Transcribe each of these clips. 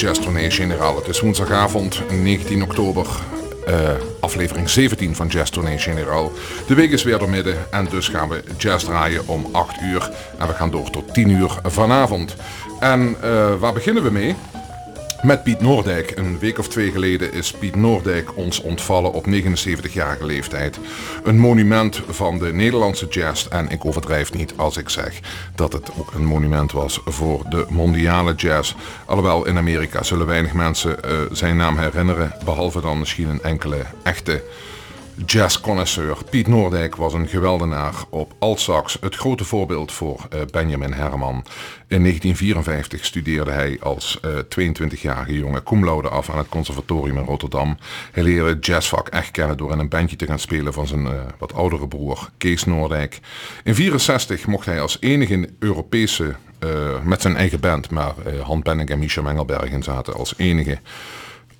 Jazz Generaal. Het is woensdagavond 19 oktober, uh, aflevering 17 van Jazz Tournee Generaal. De week is weer door midden en dus gaan we jazz draaien om 8 uur. En we gaan door tot 10 uur vanavond. En uh, waar beginnen we mee? Met Piet Noordijk. Een week of twee geleden is Piet Noordijk ons ontvallen op 79-jarige leeftijd. Een monument van de Nederlandse jazz. En ik overdrijf niet als ik zeg dat het ook een monument was voor de mondiale jazz. Alhoewel in Amerika zullen weinig mensen uh, zijn naam herinneren. Behalve dan misschien een enkele echte jazzconnoisseur. Piet Noordijk was een geweldenaar op altsax, het grote voorbeeld voor uh, Benjamin Herman. In 1954 studeerde hij als uh, eh, 22-jarige jongen cum laude af aan het conservatorium in Rotterdam. Hij leerde het jazzvak echt kennen door in een bandje te gaan spelen van zijn uh, wat oudere broer Kees Noordijk. In 1964 mocht hij als enige Europese, met zijn eigen band, maar Han Penning en Michel Mengelberg in zaten als enige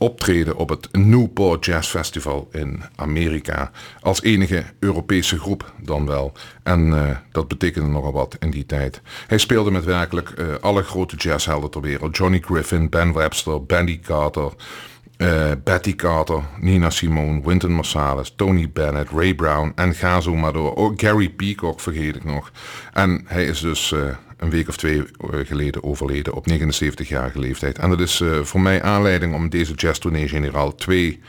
optreden op het Newport Jazz Festival in Amerika. Als enige Europese groep dan wel. En uh, dat betekende nogal wat in die tijd. Hij speelde met werkelijk uh, alle grote jazzhelden ter wereld. Johnny Griffin, Ben Webster, Bandy Carter... Uh, Betty Carter, Nina Simone, Wynton Marsalis, Tony Bennett, Ray Brown en ga zo maar door. Ook Gary Peacock vergeet ik nog. En hij is dus een week of twee eh, geleden overleden op 79-jarige leeftijd. En dat is uh, voor mij aanleiding om deze jazz tournee generaal twee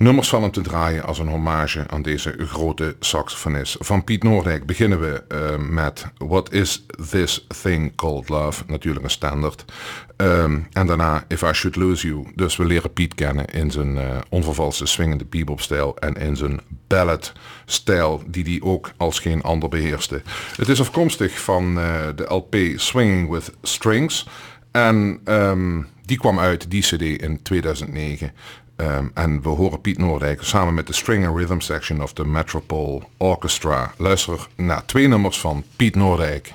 nummers van hem te draaien als een hommage aan deze grote saxofonist. Van Piet Noordijk beginnen we uh, met What is This Thing Called Love? Natuurlijk een standaard. Um, en daarna If I Should Lose You. Dus we leren Piet kennen in zijn uh, onvervalste swingende bebop-stijl en in zijn ballad-stijl die hij ook als geen ander beheerste. Het is afkomstig van uh, de LP Swinging with Strings. En um, die kwam uit, die cd, in 2009. Um, en we horen Piet Noordijk samen met de String and Rhythm Section of the Metropole Orchestra. Luister naar twee nummers van Piet Noordijk.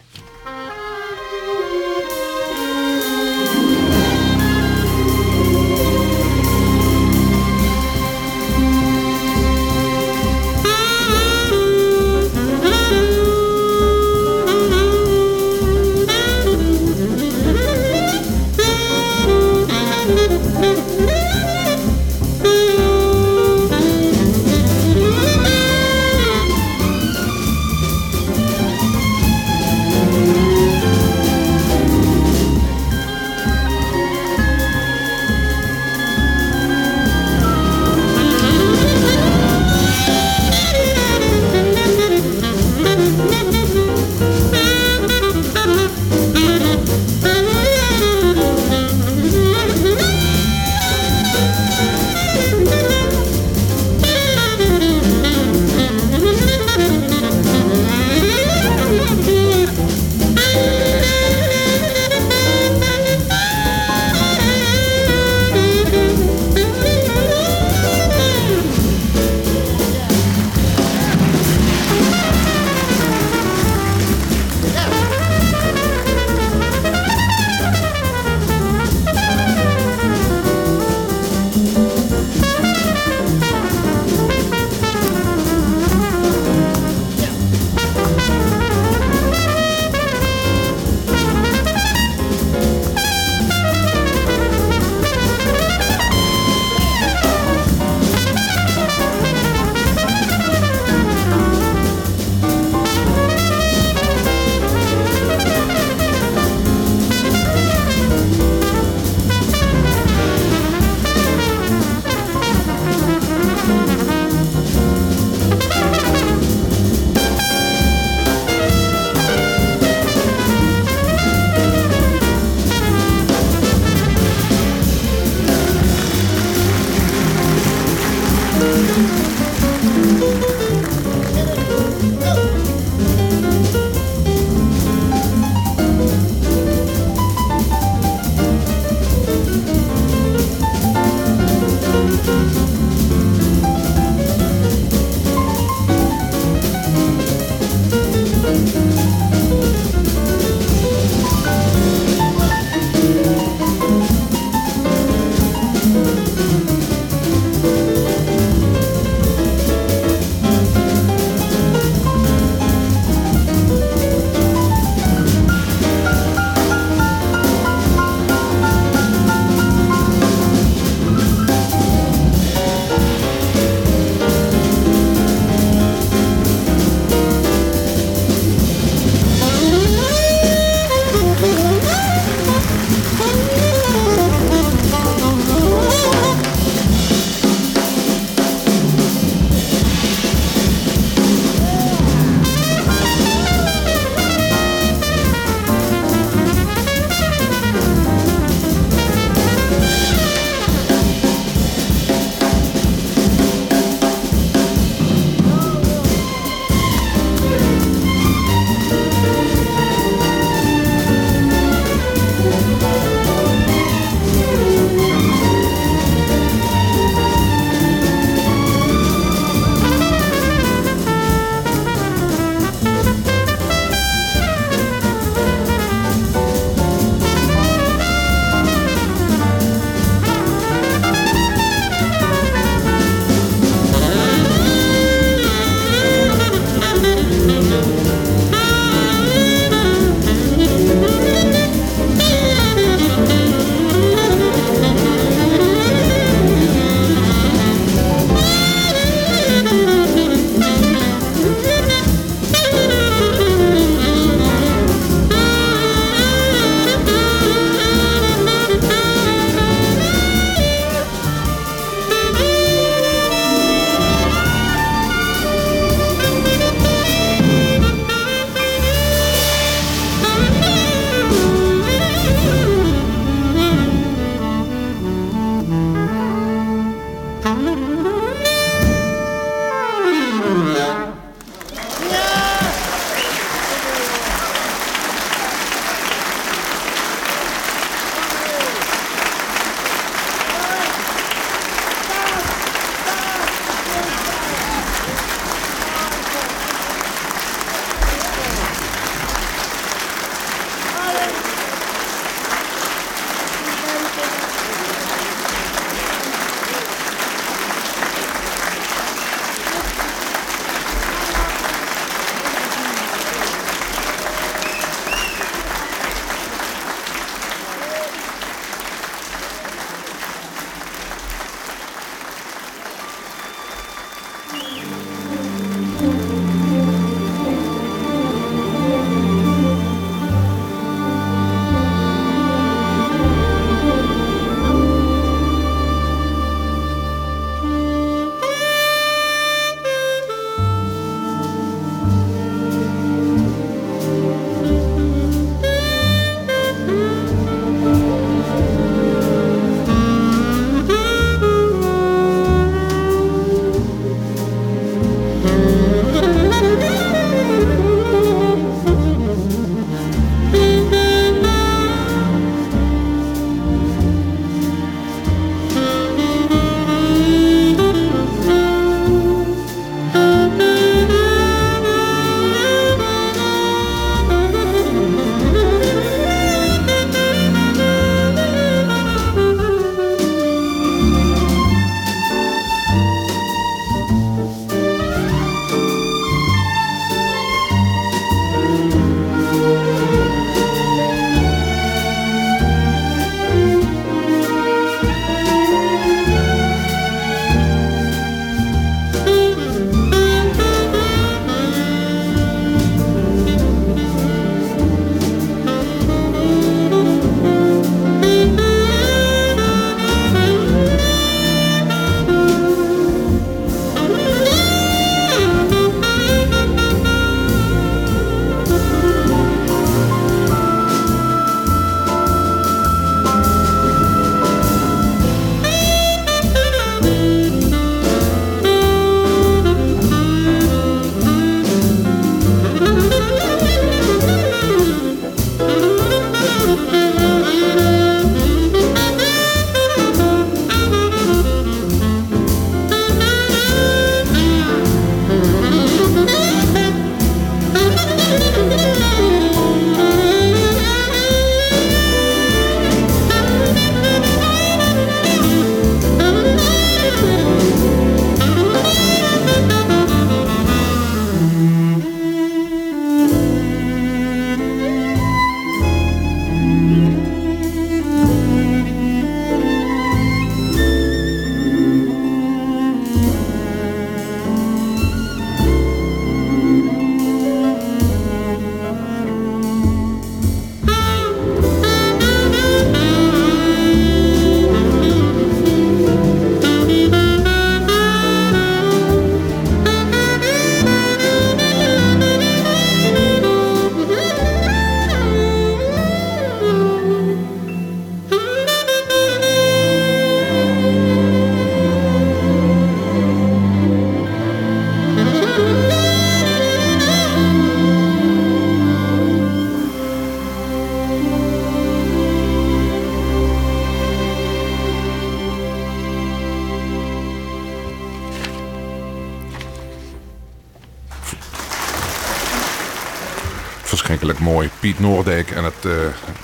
Mooi. Piet Noordijk en het, uh,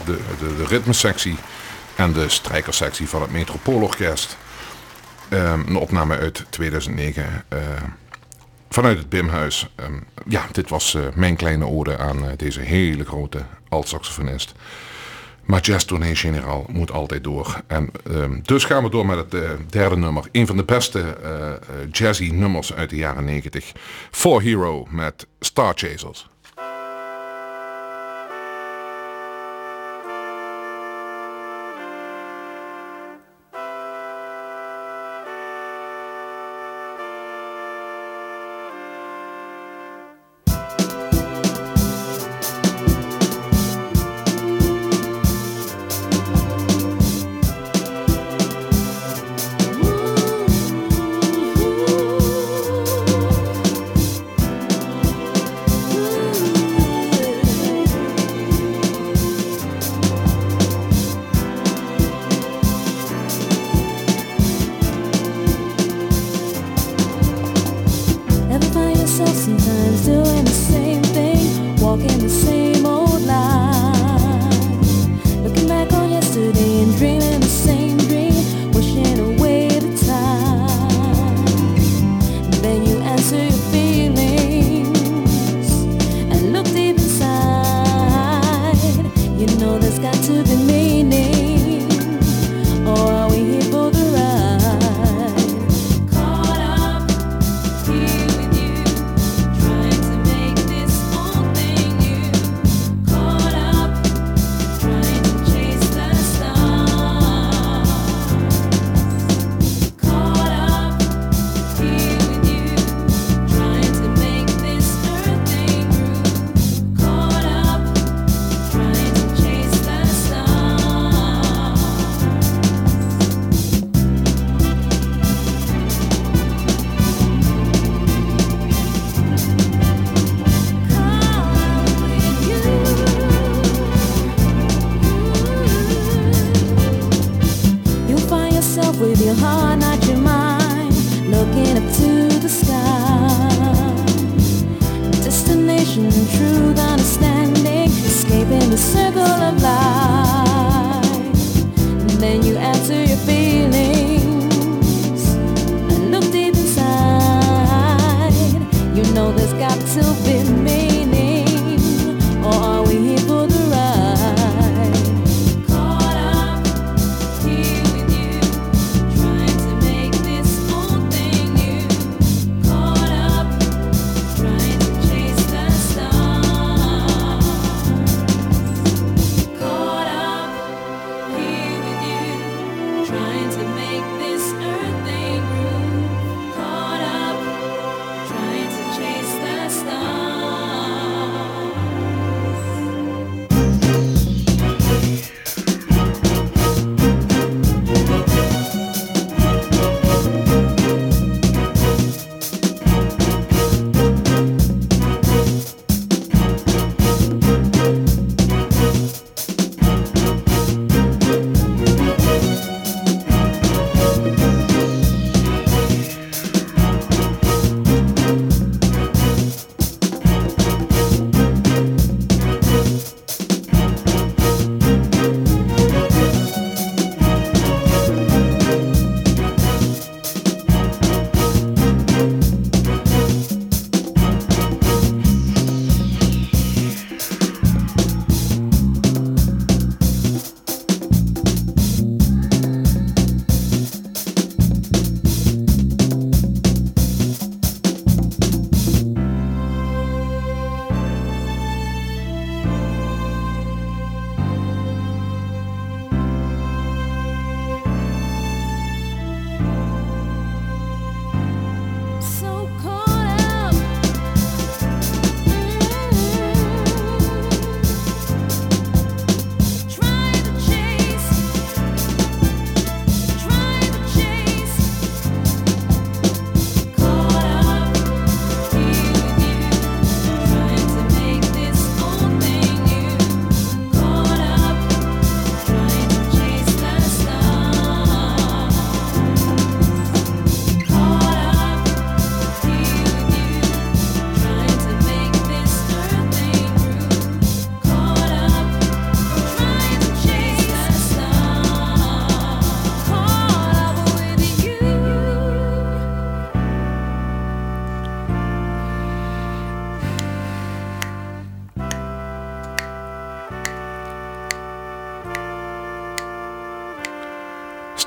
de, de, de ritmesectie en de strijkersectie van het Metropoolorkest. Um, een opname uit 2009 uh, vanuit het Bimhuis. Um, ja, dit was uh, mijn kleine ode aan deze hele grote alt-saxofonist. Maar Jazz Tournee Generaal moet altijd door. En um, dus gaan we door met het derde nummer. Een van de beste jazzy nummers uit de jaren 90. For Hero met Star Chasers.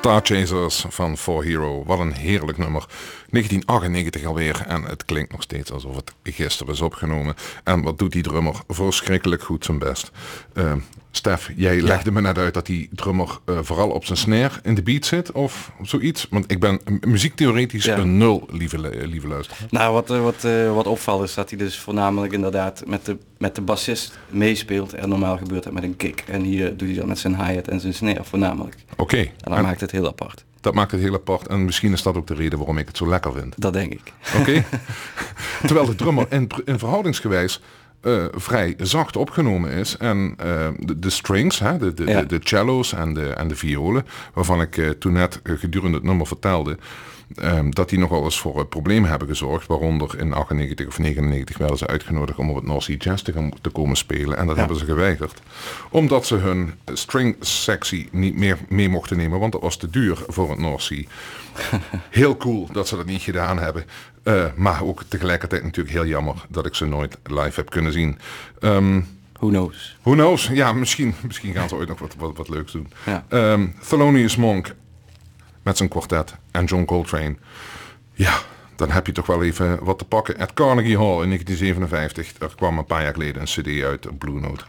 Star Chasers van For Hero. Wat een heerlijk nummer. 1998 alweer. En het klinkt nog steeds alsof het gisteren is opgenomen. En wat doet die drummer? Verschrikkelijk goed zijn best. Uh, Stef, jij legde me net uit dat die drummer uh, vooral op zijn snare in de beat zit of zoiets. Want ik ben muziektheoretisch een nul, lieve, lieve luisteraar. Nou, wat, uh, wat, uh, wat opvalt is dat hij dus voornamelijk inderdaad met de, met de bassist meespeelt. En normaal gebeurt dat met een kick. En hier doet hij dat met zijn hi-hat en zijn snare voornamelijk. Oké. En dat maakt het heel apart. Dat maakt het heel apart. En misschien is dat ook de reden waarom ik het zo lekker vind. Dat denk ik. Oké. Terwijl de drummer in, in verhoudingsgewijs uh, vrij zacht opgenomen is. En uh, de, de, strings, hè, de, de, ja. de, de, cello's en de, en de violen, waarvan ik uh, toen net gedurende het nummer vertelde, um, dat die nogal eens voor problemen hebben gezorgd. Waaronder in 98 of 99 werden ze uitgenodigd om op het North Sea Jazz te, gaan, te komen spelen. En dat ja. hebben ze geweigerd. Omdat ze hun string sectie niet meer mee mochten nemen, want dat was te duur voor het North Sea. Heel cool dat ze dat niet gedaan hebben. Uh, maar ook tegelijkertijd natuurlijk heel jammer dat ik ze nooit live heb kunnen zien. Um, who knows? Who knows? Ja, misschien, misschien gaan ze ooit nog wat, wat, wat leuks doen. Ja. Um, Thelonious Monk met zijn kwartet en John Coltrane. Ja, dan heb je toch wel even wat te pakken. At Carnegie Hall in 1957. Er kwam een paar jaar geleden een cd uit, Blue Note.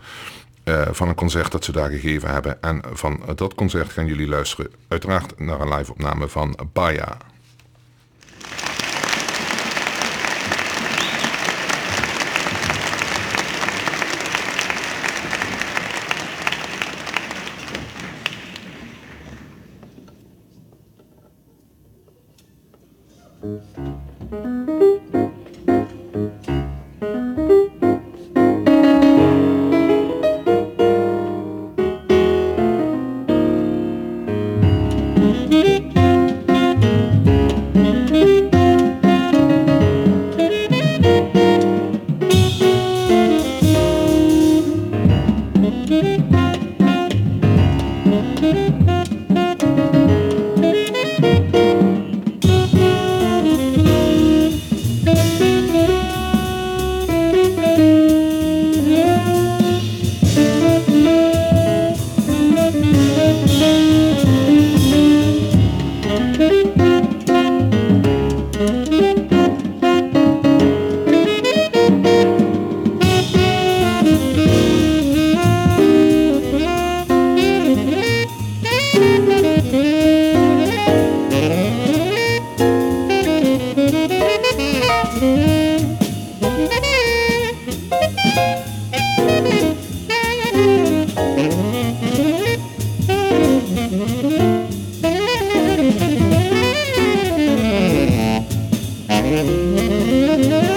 Uh, van een concert dat ze daar gegeven hebben. En van dat concert gaan jullie luisteren uiteraard naar een live opname van Baya. Amen.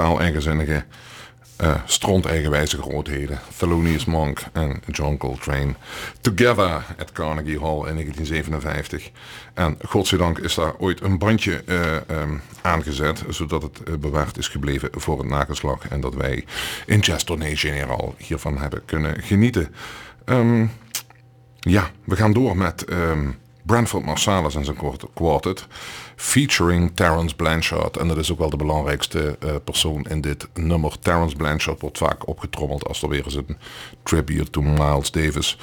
Totaal eigenzinnige uh, stront eigenwijze grootheden. Thelonious Monk en John Coltrane. Together at Carnegie Hall in 1957. En godzijdank is daar ooit een bandje uh, um, aangezet. Zodat het uh, bewaard is gebleven voor het nageslag. En dat wij in Tournee General hiervan hebben kunnen genieten. Um, ja, we gaan door met um, Branford Marsalis en zijn quartet. Featuring Terence Blanchard. En dat is ook wel de belangrijkste uh, persoon in dit nummer. Terence Blanchard wordt vaak opgetrommeld als er weer eens een tribute to Miles Davis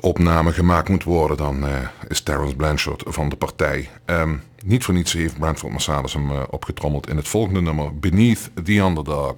opname gemaakt moet worden. Dan uh, is Terence Blanchard van de partij. Um, niet voor niets heeft Branford Marsalis hem uh, opgetrommeld in het volgende nummer. Beneath the Underdog.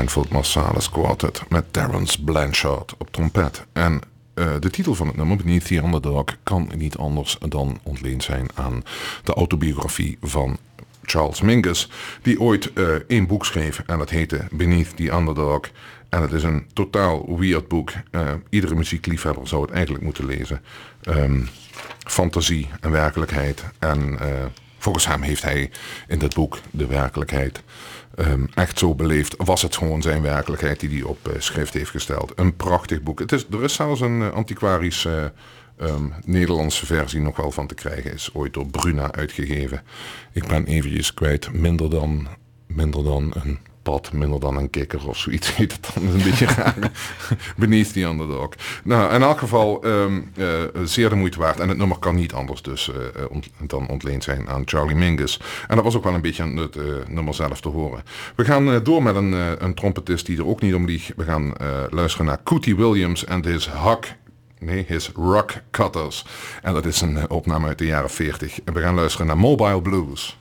Brentford Marsalis Quartet met Terence Blanchard op trompet. En uh, de titel van het nummer, Beneath the Underdog, kan niet anders dan ontleend zijn aan de autobiografie van Charles Mingus, die ooit uh, één boek schreef en dat heette Beneath the Underdog. En het is een totaal weird boek. Uh, iedere muziekliefhebber zou het eigenlijk moeten lezen. Um, fantasie en werkelijkheid. En volgens hem heeft hij in dit boek de werkelijkheid um, echt zo beleefd. Was het gewoon zijn werkelijkheid die hij op uh, schrift heeft gesteld. Een prachtig boek. Het is, er is zelfs een uh, antiquarische um, Nederlandse versie nog wel van te krijgen. Is ooit door Bruna uitgegeven. Ik ben eventjes kwijt. Minder dan, minder dan een pad, minder dan een kikker of zoiets heet het dan. een beetje raar. Beneath the underdog. Nou, in elk geval um, uh, zeer de moeite waard. En het nummer kan niet anders dus uh, ont dan ontleend zijn aan Charlie Mingus. En dat was ook wel een beetje het uh, nummer zelf te horen. We gaan door met een, een trompetist die er ook niet om liegt. We gaan luisteren naar Cootie Williams en his Huck Nee, his Rock Cutters. En dat is een opname uit de jaren 40. En we gaan luisteren naar Mobile Blues.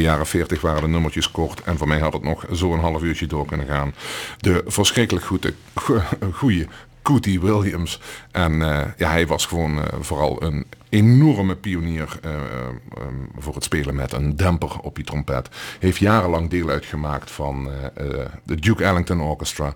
Jaren 40 waren de nummertjes kort en voor mij had het nog zo'n half uurtje door kunnen gaan. De verschrikkelijk goede, goede Cootie Williams. En uh, ja, hij was gewoon uh, vooral een enorme pionier uh, um, voor het spelen met een demper op die trompet. Heeft jarenlang deel uitgemaakt van de Duke Ellington Orchestra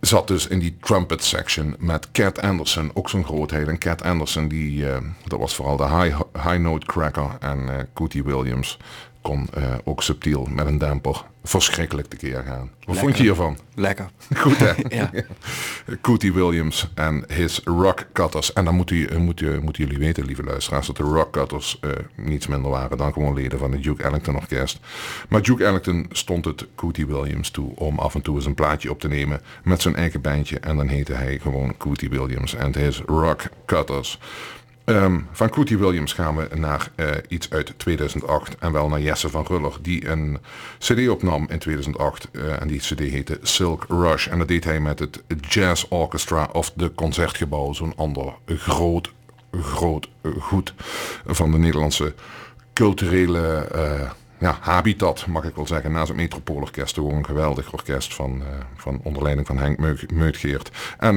zat dus in die trumpet section met Cat Anderson, ook zo'n grootheid. En Cat Anderson, die, dat was vooral de high, high note cracker. En Cootie Williams kon uh, ook subtiel met een demper verschrikkelijk tekeer gaan. Wat Lekker. vond je hiervan? Lekker. Goed hè? ja. Cootie Williams en his Rock Cutters. En dan moeten, u, moet u, moeten jullie weten, lieve luisteraars, dat de Rock Cutters uh, niets minder waren dan gewoon leden van het Duke Ellington Orkest. Maar Duke Ellington stond het Cootie Williams toe om af en toe eens een plaatje op te nemen met zijn eigen bandje. En dan heette hij gewoon Cootie Williams en his Rock Cutters. Um, van Cootie Williams gaan we naar uh, iets uit 2008 en wel naar Jesse van Ruller die een cd opnam in 2008 uh, en die cd heette Silk Rush. En dat deed hij met het Jazz Orchestra of de Concertgebouw, zo'n ander groot, groot goed van de Nederlandse culturele uh, ja, habitat, mag ik wel zeggen. Naast het Metropoolorkest ook een geweldig orkest van, uh, van onder leiding van Henk Meutgeert. En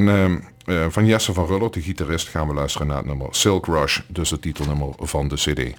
uh, van Jesse van Ruller, de gitarist, gaan we luisteren naar het nummer Silk Rush, dus het titelnummer van de cd.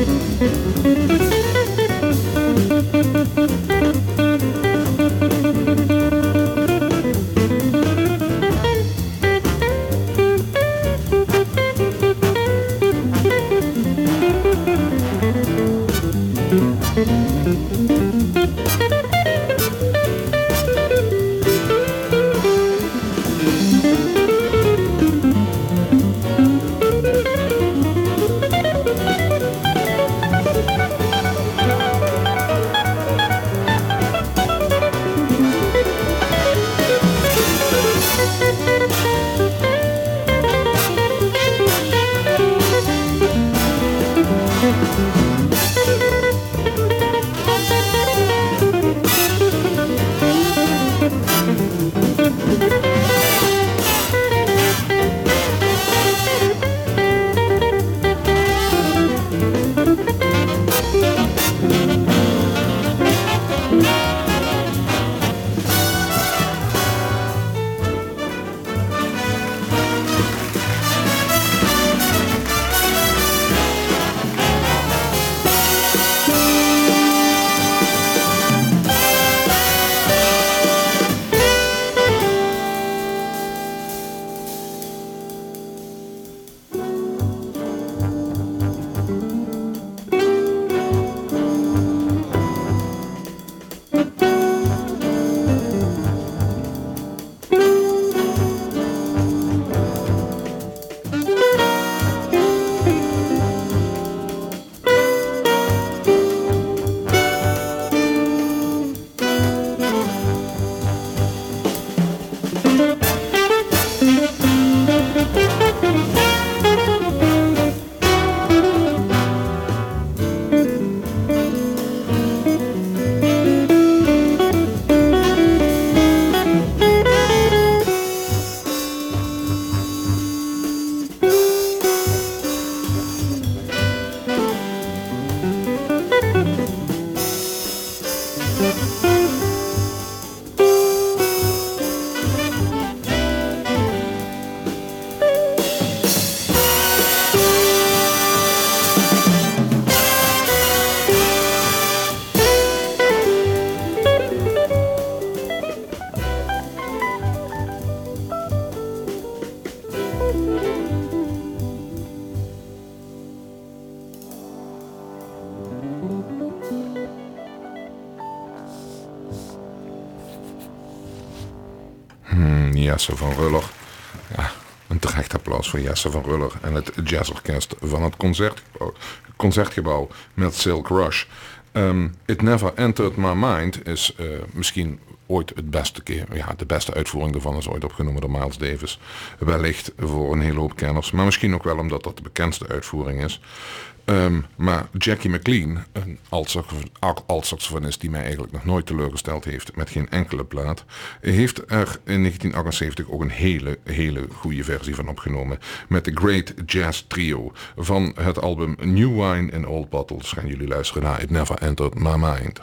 Müzik voor Jesse van Ruller en het jazzorkest van het concertgebouw, concertgebouw met Silk Rush. Ehm, It Never Entered My Mind is uh, misschien ooit het beste keer, ja, de beste uitvoering ervan is ooit opgenomen door Miles Davis. Wellicht voor een hele hoop kenners, maar misschien ook wel omdat dat de bekendste uitvoering is. Um, maar Jackie McLean, een alt-saxofonist die mij eigenlijk nog nooit teleurgesteld heeft met geen enkele plaat, heeft er in 1978 ook een hele, hele goede versie van opgenomen. Met de Great Jazz Trio van het album New Wine in Old Bottles. Gaan jullie luisteren naar It Never Entered My Mind.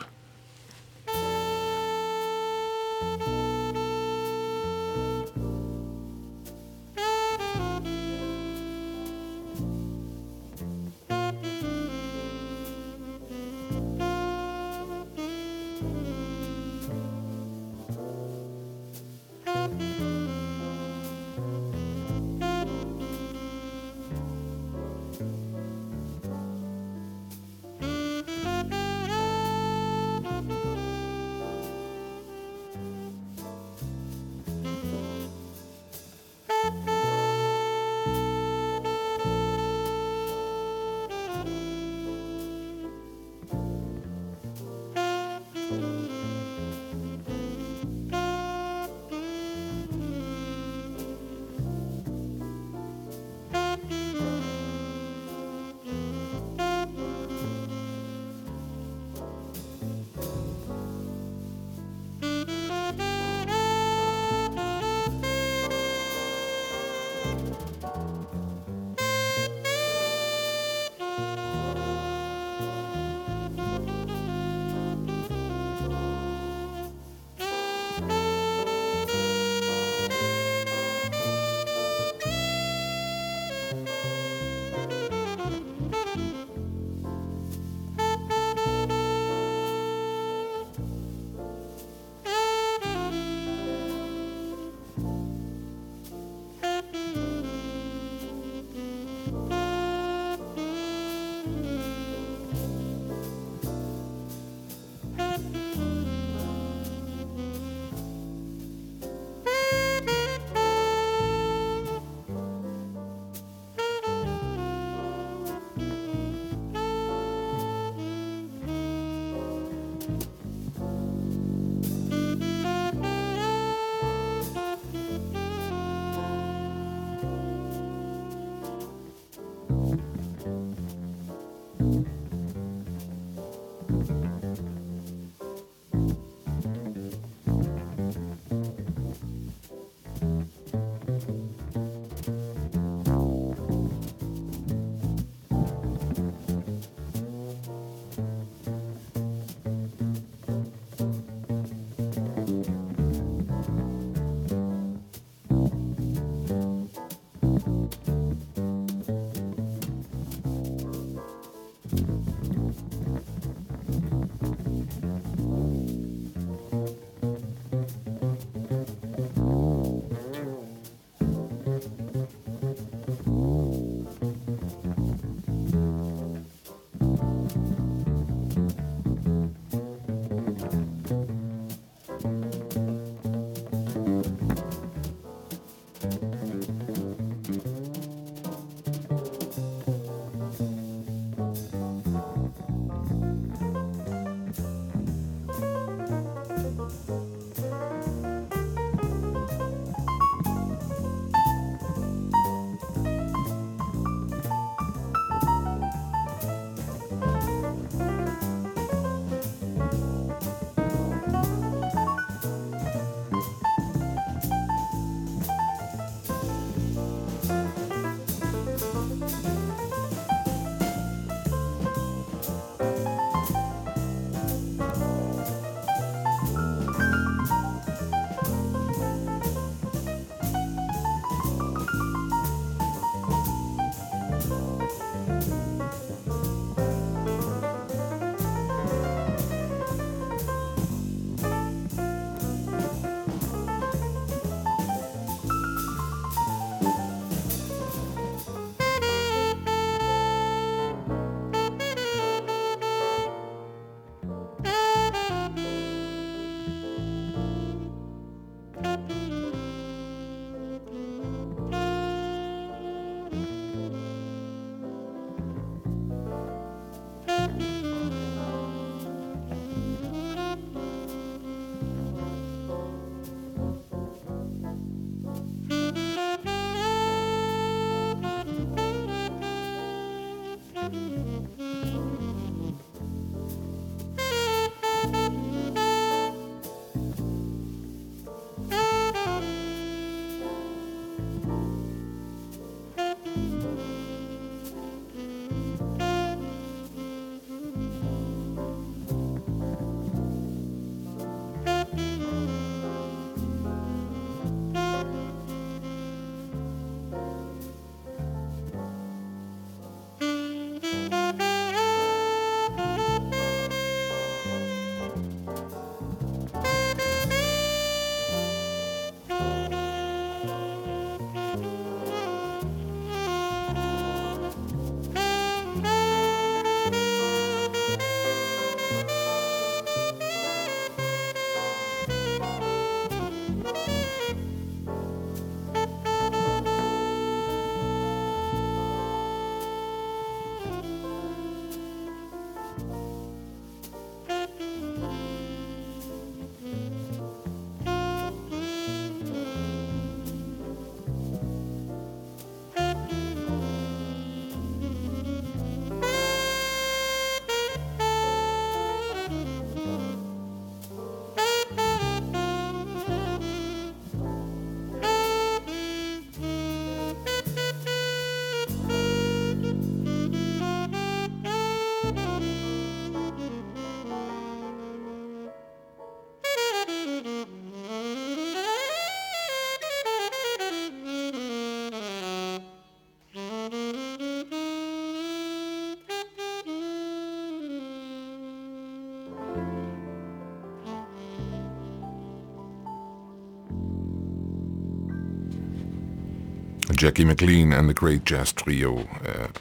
Jackie McLean en de Great Jazz Trio uh,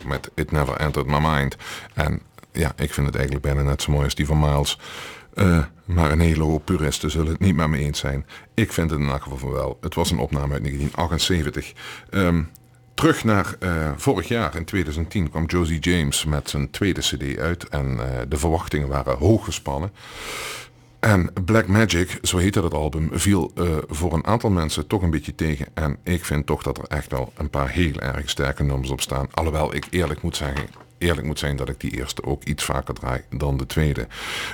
met It Never Entered My Mind. En ja, ik vind het eigenlijk bijna net zo mooi als die van Miles. Uh, maar een hele hoop puristen zullen het niet met me eens zijn. Ik vind het in elk geval van wel. Het was een opname uit 1978. Um, terug naar uh, vorig jaar, in 2010, kwam Josie James met zijn tweede cd uit. En de verwachtingen waren hoog gespannen. En Black Magic, zo heette dat album, viel uh, voor een aantal mensen toch een beetje tegen. En ik vind toch dat er echt wel een paar heel erg sterke nummers op staan. Alhoewel ik eerlijk moet zeggen, eerlijk moet zijn dat ik die eerste ook iets vaker draai dan de tweede.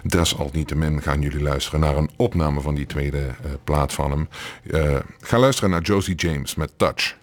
Desalniettemin gaan jullie luisteren naar een opname van die tweede uh, plaat van hem. Uh, ga luisteren naar Josie James met Touch.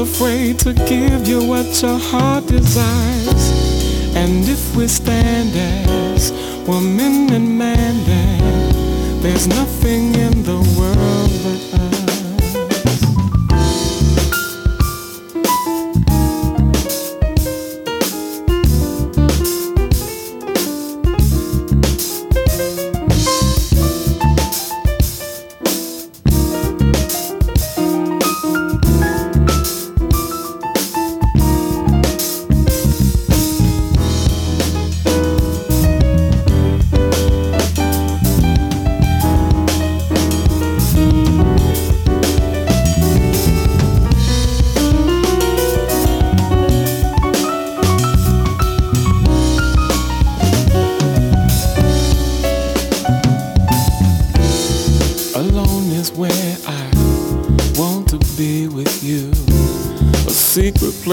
Afraid to give you what your heart desires. And if we stand as woman and man, then there's nothing in the world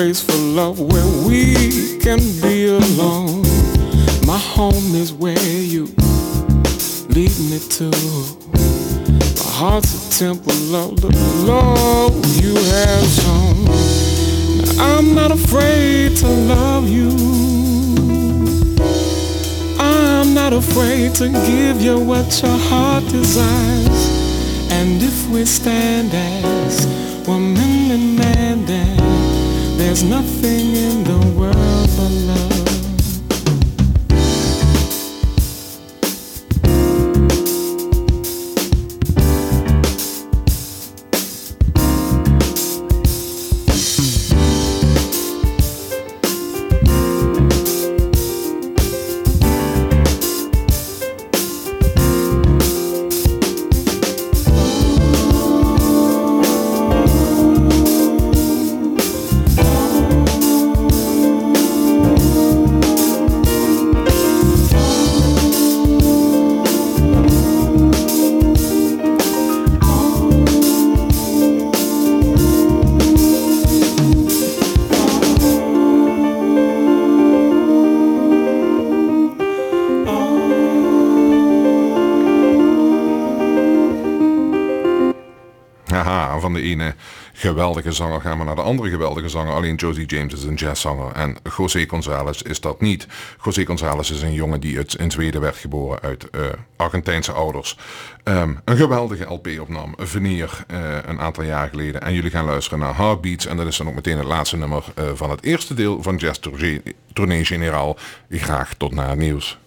place for love where we can be alone. My home is where you lead me to. My heart's a temple of the love you have shown. I'm not afraid to love you. I'm not afraid to give you what your heart desires. And if we stand as women and men, there's nothing in the world but love. Geweldige zanger gaan we naar de andere geweldige zanger. Alleen Josie James is een jazzzanger en José González is dat niet. José González is een jongen die uit, in Zweden werd geboren uit uh, Argentijnse ouders. Ehm, een geweldige LP opnam, Veneer, uh, een aantal jaar geleden. En jullie gaan luisteren naar Heartbeats en dat is dan ook meteen het laatste nummer uh, van het eerste deel van Jazz Tournee Generaal. Graag tot na het nieuws.